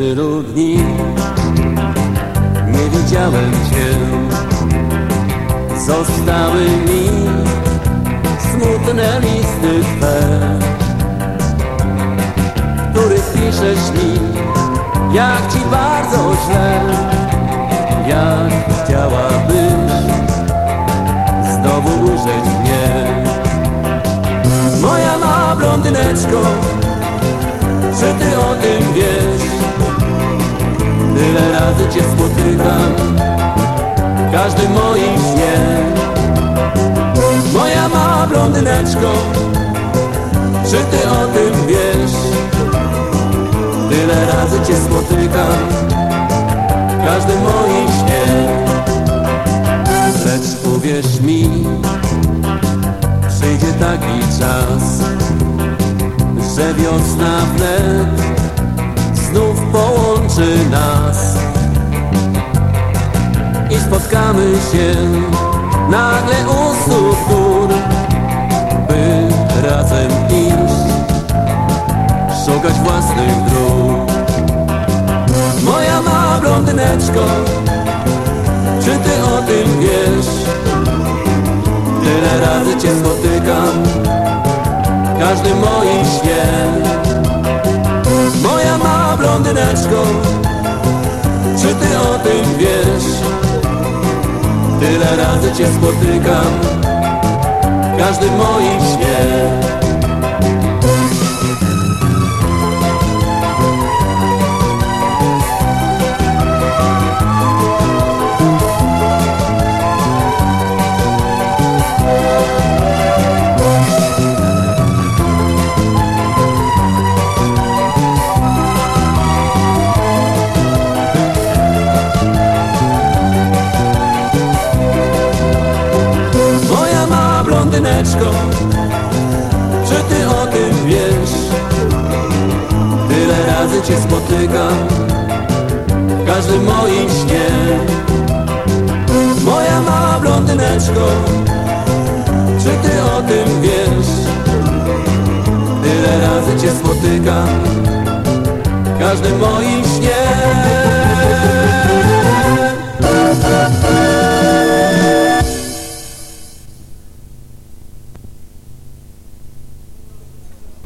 tylu dni nie widziałem Cię. Zostały mi smutne listy Twe których piszesz mi jak Ci bardzo źle. Jak chciałabyś znowu ujrzeć mnie. Moja mała blondyneczko Czy Ty o tym wiesz? Razy Cię spotykam. W każdym moim śnie Moja mała blondyneczko Czy Ty o tym wiesz? Tyle razy Cię spotykam. W każdym moim śnie Lecz uwierz mi Przyjdzie taki czas Że wiosna wnet znów połączy nas spotkamy się nagle u stóp gór By razem iść, szukać własnych dróg Moja mała blondyneczko, czy ty o tym wiesz? Tyle razy cię spotykam w każdym moim śnie Moja mała blondyneczko Czy ty o tym wiesz? Tyle razy cię spotykam. W każdym moim śnie Czy ty o tym wiesz? Tyle razy cię spotykam W każdym moim śnie Moja mała blondyneczko Czy ty o tym wiesz? Tyle razy cię spotykam W każdym moim śnie